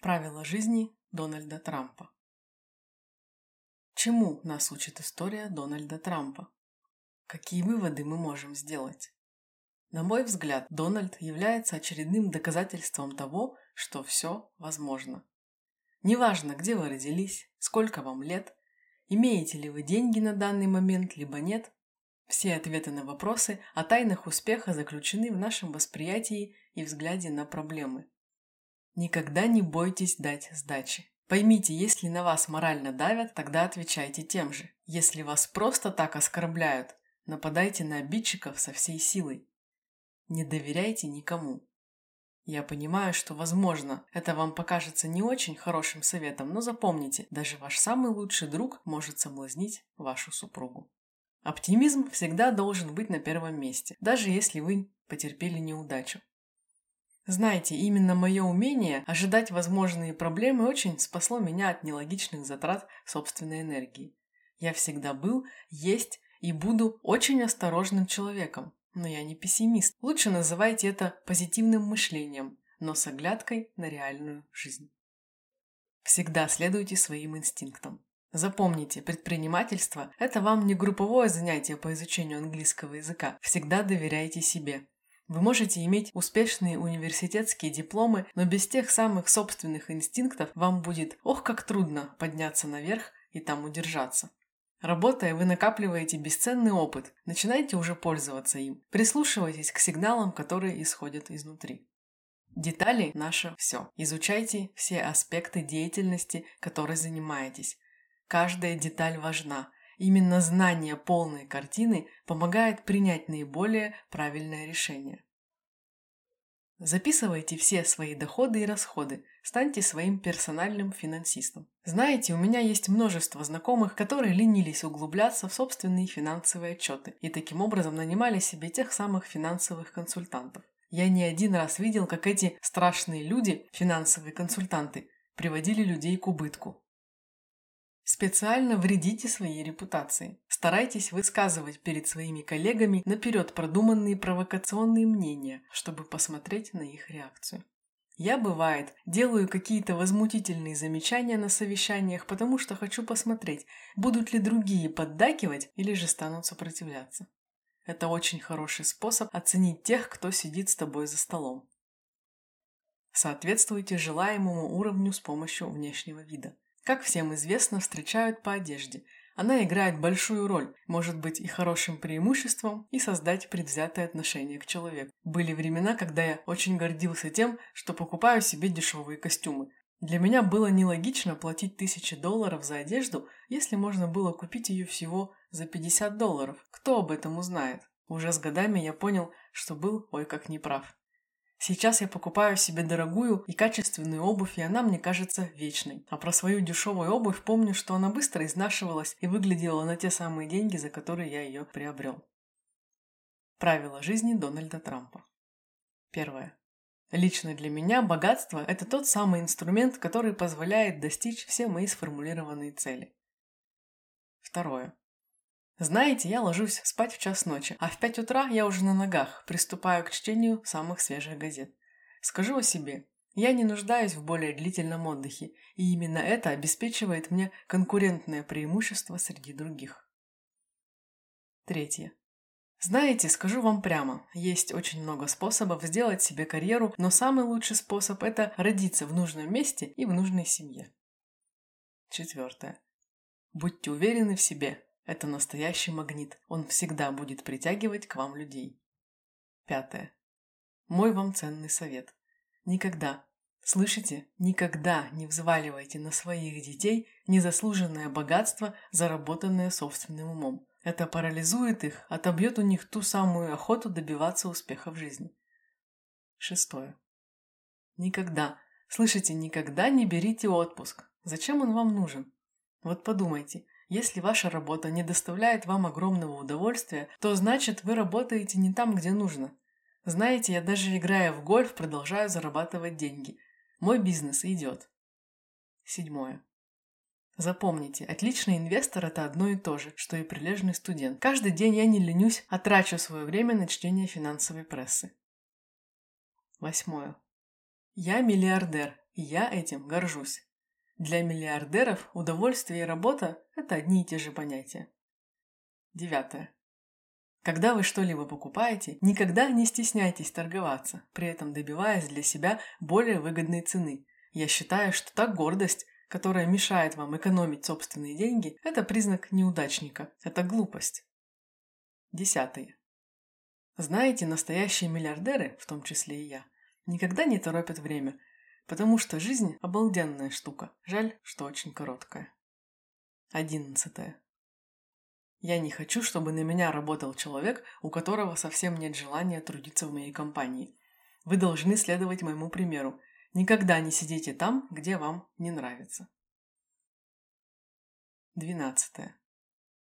Правила жизни Дональда Трампа. Чему нас учит история Дональда Трампа? Какие выводы мы можем сделать? На мой взгляд, Дональд является очередным доказательством того, что все возможно. Неважно, где вы родились, сколько вам лет, имеете ли вы деньги на данный момент, либо нет, все ответы на вопросы о тайнах успеха заключены в нашем восприятии и взгляде на проблемы. Никогда не бойтесь дать сдачи. Поймите, если на вас морально давят, тогда отвечайте тем же. Если вас просто так оскорбляют, нападайте на обидчиков со всей силой. Не доверяйте никому. Я понимаю, что, возможно, это вам покажется не очень хорошим советом, но запомните, даже ваш самый лучший друг может соблазнить вашу супругу. Оптимизм всегда должен быть на первом месте, даже если вы потерпели неудачу. Знаете, именно мое умение ожидать возможные проблемы очень спасло меня от нелогичных затрат собственной энергии. Я всегда был, есть и буду очень осторожным человеком, но я не пессимист. Лучше называйте это позитивным мышлением, но с оглядкой на реальную жизнь. Всегда следуйте своим инстинктам. Запомните, предпринимательство – это вам не групповое занятие по изучению английского языка. Всегда доверяйте себе. Вы можете иметь успешные университетские дипломы, но без тех самых собственных инстинктов вам будет ох как трудно подняться наверх и там удержаться. Работая, вы накапливаете бесценный опыт, начинайте уже пользоваться им. Прислушивайтесь к сигналам, которые исходят изнутри. Детали – наше все. Изучайте все аспекты деятельности, которой занимаетесь. Каждая деталь важна. Именно знание полной картины помогает принять наиболее правильное решение. Записывайте все свои доходы и расходы, станьте своим персональным финансистом. Знаете, у меня есть множество знакомых, которые ленились углубляться в собственные финансовые отчеты и таким образом нанимали себе тех самых финансовых консультантов. Я не один раз видел, как эти страшные люди, финансовые консультанты, приводили людей к убытку. Специально вредите своей репутации. Старайтесь высказывать перед своими коллегами наперед продуманные провокационные мнения, чтобы посмотреть на их реакцию. Я, бывает, делаю какие-то возмутительные замечания на совещаниях, потому что хочу посмотреть, будут ли другие поддакивать или же станут сопротивляться. Это очень хороший способ оценить тех, кто сидит с тобой за столом. Соответствуйте желаемому уровню с помощью внешнего вида. Как всем известно, встречают по одежде. Она играет большую роль, может быть и хорошим преимуществом, и создать предвзятое отношение к человеку. Были времена, когда я очень гордился тем, что покупаю себе дешевые костюмы. Для меня было нелогично платить тысячи долларов за одежду, если можно было купить ее всего за 50 долларов. Кто об этом узнает? Уже с годами я понял, что был ой как неправ. Сейчас я покупаю себе дорогую и качественную обувь, и она мне кажется вечной. А про свою дешевую обувь помню, что она быстро изнашивалась и выглядела на те самые деньги, за которые я ее приобрел. Правила жизни Дональда Трампа. Первое. Лично для меня богатство – это тот самый инструмент, который позволяет достичь все мои сформулированные цели. Второе. Знаете, я ложусь спать в час ночи, а в пять утра я уже на ногах, приступаю к чтению самых свежих газет. Скажу о себе, я не нуждаюсь в более длительном отдыхе, и именно это обеспечивает мне конкурентное преимущество среди других. Третье. Знаете, скажу вам прямо, есть очень много способов сделать себе карьеру, но самый лучший способ – это родиться в нужном месте и в нужной семье. Четвертое. Будьте уверены в себе, это настоящий магнит. Он всегда будет притягивать к вам людей. Пятое. Мой вам ценный совет. Никогда, слышите, никогда не взваливайте на своих детей незаслуженное богатство, заработанное собственным умом. Это парализует их, отобьет у них ту самую охоту добиваться успеха в жизни. Шестое. Никогда, слышите, никогда не берите отпуск. Зачем он вам нужен? Вот подумайте, если ваша работа не доставляет вам огромного удовольствия, то значит вы работаете не там, где нужно. Знаете, я даже играя в гольф продолжаю зарабатывать деньги. Мой бизнес идет. Седьмое. Запомните, отличный инвестор – это одно и то же, что и прилежный студент. Каждый день я не ленюсь, а трачу свое время на чтение финансовой прессы. Восьмое. Я миллиардер, и я этим горжусь. Для миллиардеров удовольствие и работа – это одни и те же понятия. Девятое. Когда вы что-либо покупаете, никогда не стесняйтесь торговаться, при этом добиваясь для себя более выгодной цены. Я считаю, что та гордость, которая мешает вам экономить собственные деньги, это признак неудачника, это глупость. Десятое. Знаете, настоящие миллиардеры, в том числе и я, никогда не торопят время, потому что жизнь – обалденная штука, жаль, что очень короткая. Одиннадцатое. Я не хочу, чтобы на меня работал человек, у которого совсем нет желания трудиться в моей компании. Вы должны следовать моему примеру. Никогда не сидите там, где вам не нравится. 12.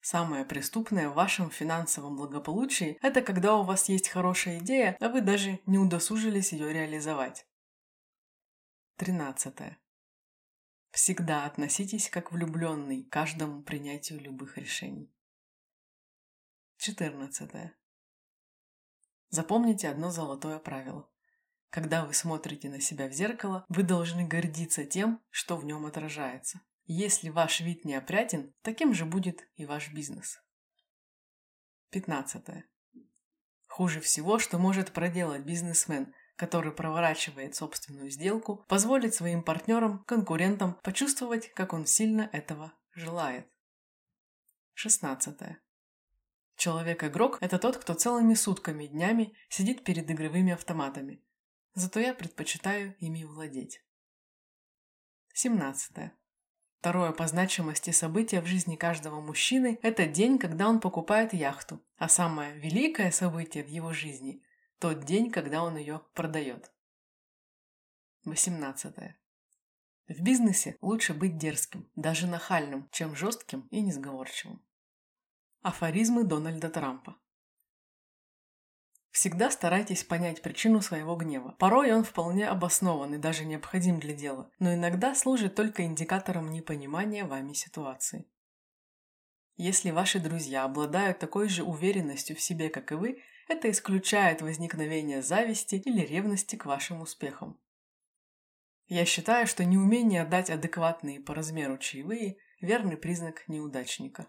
Самое преступное в вашем финансовом благополучии – это когда у вас есть хорошая идея, а вы даже не удосужились ее реализовать. 13. Всегда относитесь как влюбленный к каждому принятию любых решений. 14. Запомните одно золотое правило. Когда вы смотрите на себя в зеркало, вы должны гордиться тем, что в нем отражается. Если ваш вид неопрятен, таким же будет и ваш бизнес. 15. Хуже всего, что может проделать бизнесмен, который проворачивает собственную сделку, позволить своим партнерам, конкурентам почувствовать, как он сильно этого желает. 16. Человек-игрок – это тот, кто целыми сутками днями сидит перед игровыми автоматами. Зато я предпочитаю ими владеть. 17. Второе по значимости событие в жизни каждого мужчины – это день, когда он покупает яхту, а самое великое событие в его жизни – тот день, когда он ее продает. 18. В бизнесе лучше быть дерзким, даже нахальным, чем жестким и несговорчивым. Афоризмы Дональда Трампа. Всегда старайтесь понять причину своего гнева. Порой он вполне обоснован и даже необходим для дела, но иногда служит только индикатором непонимания вами ситуации. Если ваши друзья обладают такой же уверенностью в себе, как и вы, это исключает возникновение зависти или ревности к вашим успехам. Я считаю, что неумение отдать адекватные по размеру чаевые – верный признак неудачника.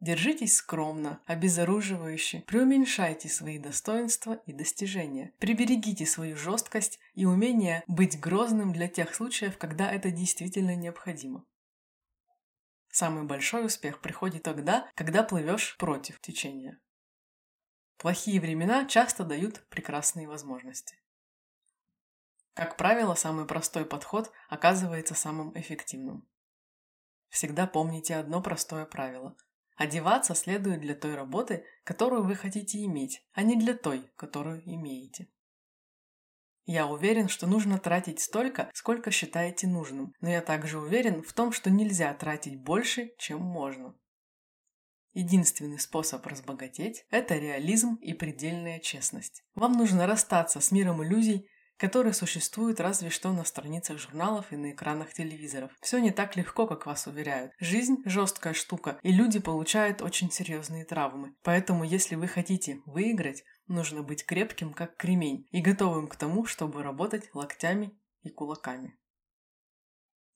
Держитесь скромно, обезоруживающе, преуменьшайте свои достоинства и достижения. Приберегите свою жесткость и умение быть грозным для тех случаев, когда это действительно необходимо. Самый большой успех приходит тогда, когда плывешь против течения. Плохие времена часто дают прекрасные возможности. Как правило, самый простой подход оказывается самым эффективным. Всегда помните одно простое правило – Одеваться следует для той работы, которую вы хотите иметь, а не для той, которую имеете. Я уверен, что нужно тратить столько, сколько считаете нужным, но я также уверен в том, что нельзя тратить больше, чем можно. Единственный способ разбогатеть – это реализм и предельная честность. Вам нужно расстаться с миром иллюзий которые существуют разве что на страницах журналов и на экранах телевизоров. Все не так легко, как вас уверяют. Жизнь – жесткая штука, и люди получают очень серьезные травмы. Поэтому, если вы хотите выиграть, нужно быть крепким, как кремень, и готовым к тому, чтобы работать локтями и кулаками.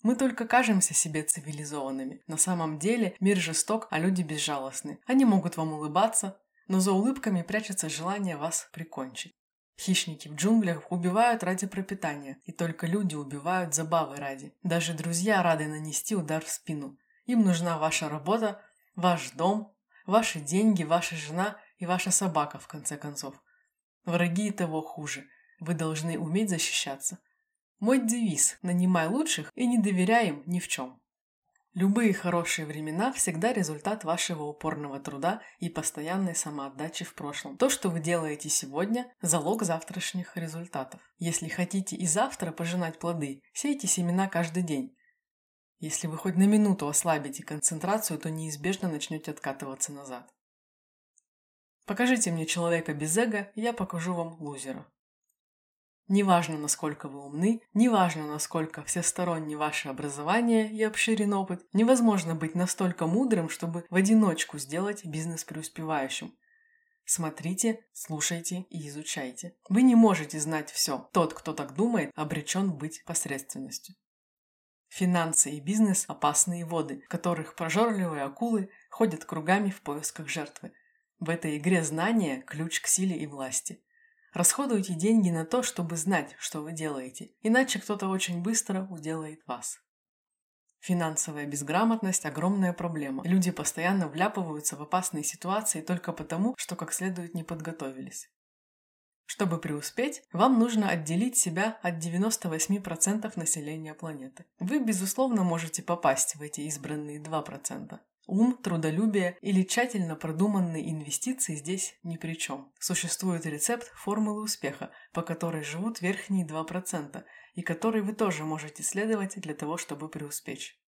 Мы только кажемся себе цивилизованными. На самом деле мир жесток, а люди безжалостны. Они могут вам улыбаться, но за улыбками прячется желание вас прикончить. Хищники в джунглях убивают ради пропитания, и только люди убивают забавы ради. Даже друзья рады нанести удар в спину. Им нужна ваша работа, ваш дом, ваши деньги, ваша жена и ваша собака, в конце концов. Враги и того хуже. Вы должны уметь защищаться. Мой девиз – нанимай лучших и не доверяй им ни в чем. Любые хорошие времена всегда результат вашего упорного труда и постоянной самоотдачи в прошлом. То, что вы делаете сегодня – залог завтрашних результатов. Если хотите и завтра пожинать плоды, сейте семена каждый день. Если вы хоть на минуту ослабите концентрацию, то неизбежно начнете откатываться назад. Покажите мне человека без эго, я покажу вам лузера. Неважно, насколько вы умны, неважно, насколько всесторонне ваше образование и обширен опыт, невозможно быть настолько мудрым, чтобы в одиночку сделать бизнес преуспевающим. Смотрите, слушайте и изучайте. Вы не можете знать все. Тот, кто так думает, обречен быть посредственностью. Финансы и бизнес – опасные воды, в которых прожорливые акулы ходят кругами в поисках жертвы. В этой игре знания – ключ к силе и власти. Расходуйте деньги на то, чтобы знать, что вы делаете, иначе кто-то очень быстро уделает вас. Финансовая безграмотность – огромная проблема. Люди постоянно вляпываются в опасные ситуации только потому, что как следует не подготовились. Чтобы преуспеть, вам нужно отделить себя от 98% населения планеты. Вы, безусловно, можете попасть в эти избранные 2%. Ум, трудолюбие или тщательно продуманные инвестиции здесь ни при чем. Существует рецепт формулы успеха, по которой живут верхние 2%, и который вы тоже можете следовать для того, чтобы преуспеть.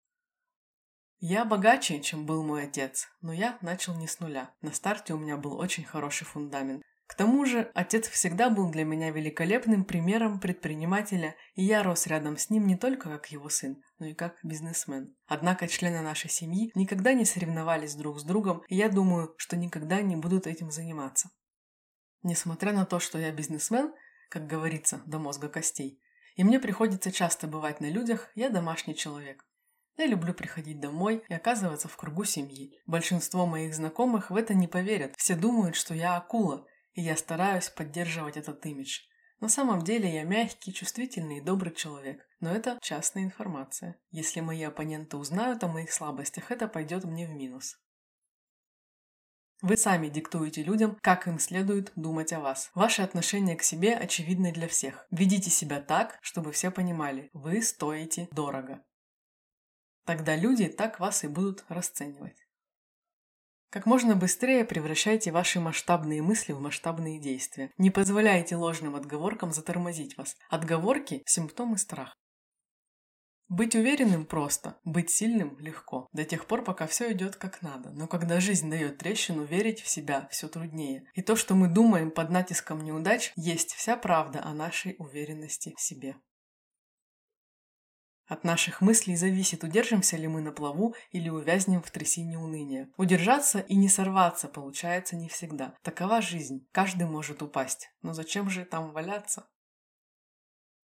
Я богаче, чем был мой отец, но я начал не с нуля. На старте у меня был очень хороший фундамент. К тому же, отец всегда был для меня великолепным примером предпринимателя, и я рос рядом с ним не только как его сын, но и как бизнесмен. Однако члены нашей семьи никогда не соревновались друг с другом, и я думаю, что никогда не будут этим заниматься. Несмотря на то, что я бизнесмен, как говорится, до мозга костей, и мне приходится часто бывать на людях, я домашний человек. Я люблю приходить домой и оказываться в кругу семьи. Большинство моих знакомых в это не поверят. Все думают, что я акула, и я стараюсь поддерживать этот имидж. На самом деле я мягкий, чувствительный и добрый человек, но это частная информация. Если мои оппоненты узнают о моих слабостях, это пойдет мне в минус. Вы сами диктуете людям, как им следует думать о вас. Ваше отношение к себе очевидно для всех. Ведите себя так, чтобы все понимали, вы стоите дорого. Тогда люди так вас и будут расценивать. Как можно быстрее превращайте ваши масштабные мысли в масштабные действия. Не позволяйте ложным отговоркам затормозить вас. Отговорки – симптомы страха. Быть уверенным просто, быть сильным легко, до тех пор, пока все идет как надо. Но когда жизнь дает трещину, верить в себя все труднее. И то, что мы думаем под натиском неудач, есть вся правда о нашей уверенности в себе. От наших мыслей зависит, удержимся ли мы на плаву или увязнем в трясине уныния. Удержаться и не сорваться получается не всегда. Такова жизнь. Каждый может упасть. Но зачем же там валяться?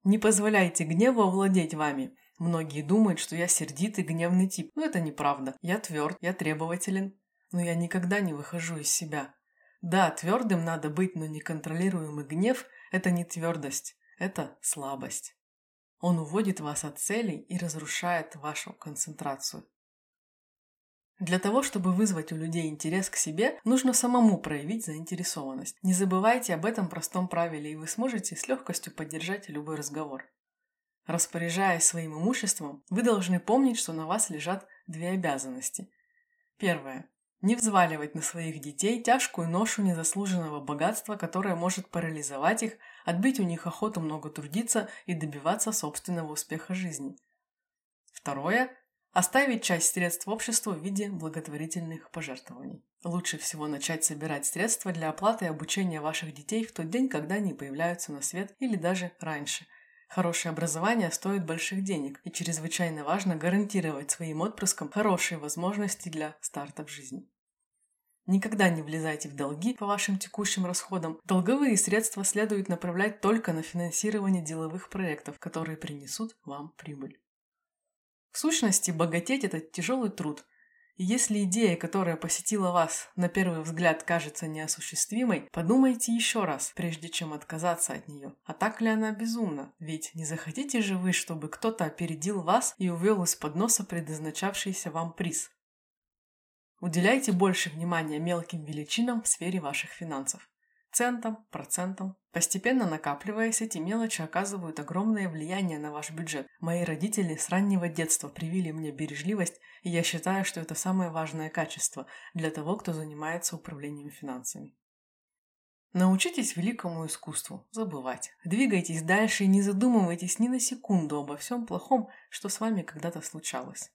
Не позволяйте гневу овладеть вами. Многие думают, что я сердитый, гневный тип. Но это неправда. Я тверд, я требователен. Но я никогда не выхожу из себя. Да, твердым надо быть, но неконтролируемый гнев – это не твердость, это слабость. Он уводит вас от целей и разрушает вашу концентрацию. Для того, чтобы вызвать у людей интерес к себе, нужно самому проявить заинтересованность. Не забывайте об этом простом правиле, и вы сможете с легкостью поддержать любой разговор. Распоряжаясь своим имуществом, вы должны помнить, что на вас лежат две обязанности. Первое. Не взваливать на своих детей тяжкую ношу незаслуженного богатства, которое может парализовать их, отбить у них охоту много трудиться и добиваться собственного успеха жизни. Второе – оставить часть средств обществу в виде благотворительных пожертвований. Лучше всего начать собирать средства для оплаты и обучения ваших детей в тот день, когда они появляются на свет или даже раньше – Хорошее образование стоит больших денег, и чрезвычайно важно гарантировать своим отпрыскам хорошие возможности для старта в жизни. Никогда не влезайте в долги по вашим текущим расходам. Долговые средства следует направлять только на финансирование деловых проектов, которые принесут вам прибыль. В сущности, богатеть – это тяжелый труд – если идея, которая посетила вас, на первый взгляд кажется неосуществимой, подумайте еще раз, прежде чем отказаться от нее. А так ли она безумна? Ведь не захотите же вы, чтобы кто-то опередил вас и увел из-под носа предназначавшийся вам приз? Уделяйте больше внимания мелким величинам в сфере ваших финансов центом, процентом. Постепенно накапливаясь, эти мелочи оказывают огромное влияние на ваш бюджет. Мои родители с раннего детства привили мне бережливость, и я считаю, что это самое важное качество для того, кто занимается управлением финансами. Научитесь великому искусству – забывать. Двигайтесь дальше и не задумывайтесь ни на секунду обо всем плохом, что с вами когда-то случалось.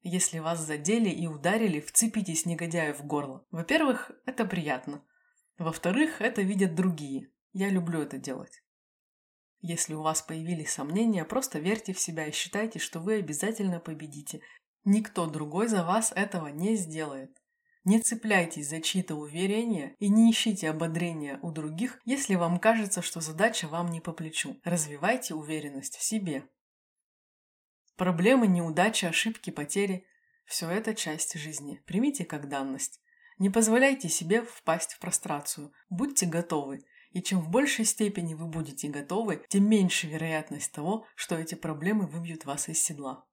Если вас задели и ударили, вцепитесь негодяю в горло. Во-первых, это приятно. Во-вторых, это видят другие. Я люблю это делать. Если у вас появились сомнения, просто верьте в себя и считайте, что вы обязательно победите. Никто другой за вас этого не сделает. Не цепляйтесь за чьи-то уверения и не ищите ободрения у других, если вам кажется, что задача вам не по плечу. Развивайте уверенность в себе. Проблемы, неудачи, ошибки, потери – все это часть жизни. Примите как данность. Не позволяйте себе впасть в прострацию. Будьте готовы. И чем в большей степени вы будете готовы, тем меньше вероятность того, что эти проблемы выбьют вас из седла.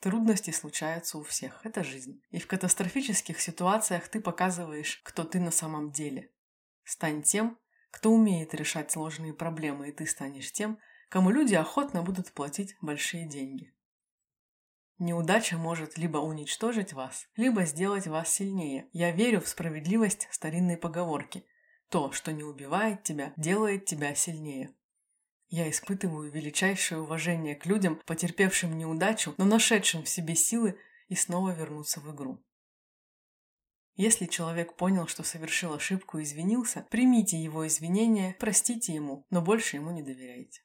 Трудности случаются у всех, это жизнь. И в катастрофических ситуациях ты показываешь, кто ты на самом деле. Стань тем, кто умеет решать сложные проблемы, и ты станешь тем, кому люди охотно будут платить большие деньги. Неудача может либо уничтожить вас, либо сделать вас сильнее. Я верю в справедливость старинной поговорки. То, что не убивает тебя, делает тебя сильнее. Я испытываю величайшее уважение к людям, потерпевшим неудачу, но нашедшим в себе силы и снова вернуться в игру. Если человек понял, что совершил ошибку и извинился, примите его извинения, простите ему, но больше ему не доверяйте.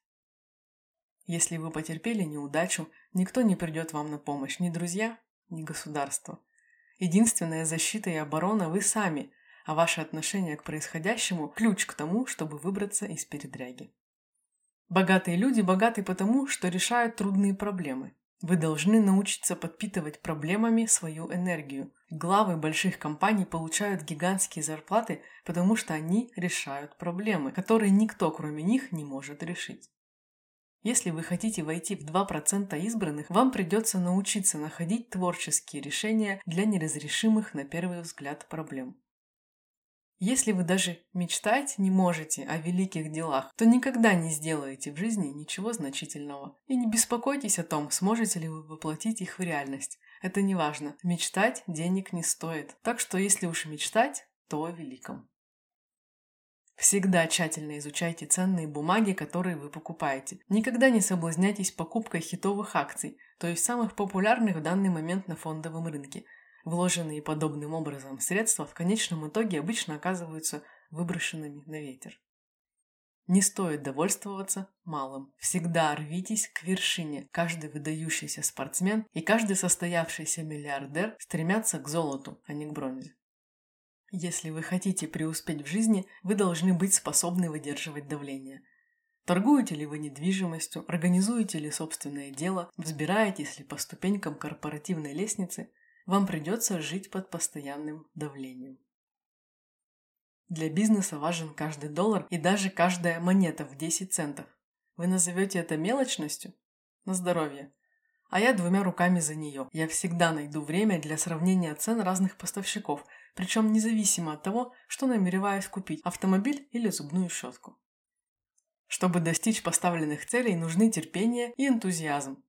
Если вы потерпели неудачу, никто не придет вам на помощь, ни друзья, ни государство. Единственная защита и оборона вы сами, а ваше отношение к происходящему – ключ к тому, чтобы выбраться из передряги. Богатые люди богаты потому, что решают трудные проблемы. Вы должны научиться подпитывать проблемами свою энергию. Главы больших компаний получают гигантские зарплаты, потому что они решают проблемы, которые никто кроме них не может решить. Если вы хотите войти в 2% избранных, вам придется научиться находить творческие решения для неразрешимых на первый взгляд проблем. Если вы даже мечтать не можете о великих делах, то никогда не сделаете в жизни ничего значительного. И не беспокойтесь о том, сможете ли вы воплотить их в реальность. Это не важно. Мечтать денег не стоит. Так что если уж мечтать, то о великом. Всегда тщательно изучайте ценные бумаги, которые вы покупаете. Никогда не соблазняйтесь покупкой хитовых акций, то есть самых популярных в данный момент на фондовом рынке – Вложенные подобным образом средства в конечном итоге обычно оказываются выброшенными на ветер. Не стоит довольствоваться малым. Всегда рвитесь к вершине. Каждый выдающийся спортсмен и каждый состоявшийся миллиардер стремятся к золоту, а не к бронзе. Если вы хотите преуспеть в жизни, вы должны быть способны выдерживать давление. Торгуете ли вы недвижимостью, организуете ли собственное дело, взбираетесь ли по ступенькам корпоративной лестницы, вам придется жить под постоянным давлением. Для бизнеса важен каждый доллар и даже каждая монета в 10 центов. Вы назовете это мелочностью? На здоровье. А я двумя руками за нее. Я всегда найду время для сравнения цен разных поставщиков, причем независимо от того, что намереваюсь купить – автомобиль или зубную щетку. Чтобы достичь поставленных целей, нужны терпение и энтузиазм.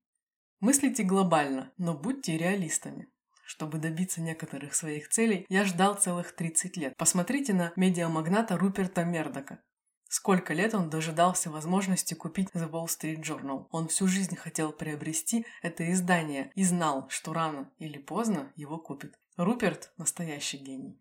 Мыслите глобально, но будьте реалистами. Чтобы добиться некоторых своих целей, я ждал целых 30 лет. Посмотрите на медиамагната Руперта Мердока. Сколько лет он дожидался возможности купить The Wall Street Journal. Он всю жизнь хотел приобрести это издание и знал, что рано или поздно его купит. Руперт – настоящий гений.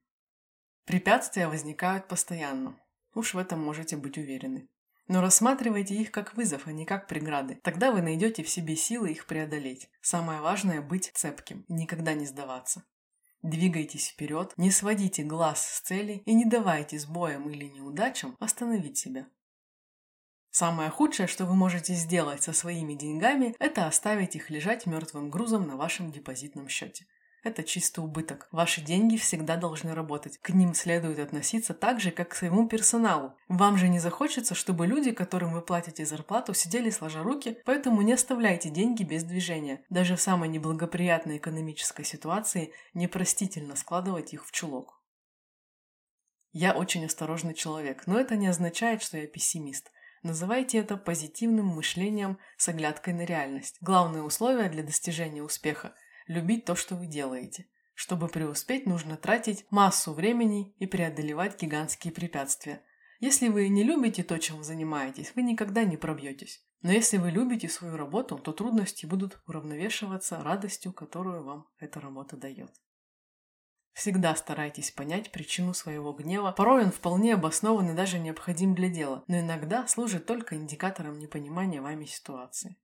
Препятствия возникают постоянно. Уж в этом можете быть уверены. Но рассматривайте их как вызов, а не как преграды. Тогда вы найдете в себе силы их преодолеть. Самое важное – быть цепким, никогда не сдаваться. Двигайтесь вперед, не сводите глаз с цели и не давайте сбоям или неудачам остановить себя. Самое худшее, что вы можете сделать со своими деньгами, это оставить их лежать мертвым грузом на вашем депозитном счете. Это чисто убыток. Ваши деньги всегда должны работать. К ним следует относиться так же, как к своему персоналу. Вам же не захочется, чтобы люди, которым вы платите зарплату, сидели сложа руки, поэтому не оставляйте деньги без движения. Даже в самой неблагоприятной экономической ситуации непростительно складывать их в чулок. Я очень осторожный человек, но это не означает, что я пессимист. Называйте это позитивным мышлением с оглядкой на реальность. Главное условие для достижения успеха – любить то, что вы делаете. Чтобы преуспеть, нужно тратить массу времени и преодолевать гигантские препятствия. Если вы не любите то, чем вы занимаетесь, вы никогда не пробьетесь. Но если вы любите свою работу, то трудности будут уравновешиваться радостью, которую вам эта работа дает. Всегда старайтесь понять причину своего гнева. Порой он вполне обоснован и даже необходим для дела, но иногда служит только индикатором непонимания вами ситуации.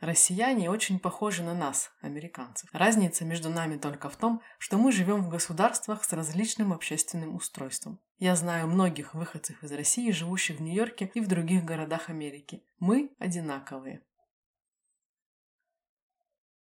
Россияне очень похожи на нас, американцев. Разница между нами только в том, что мы живем в государствах с различным общественным устройством. Я знаю многих выходцев из России, живущих в Нью-Йорке и в других городах Америки. Мы одинаковые.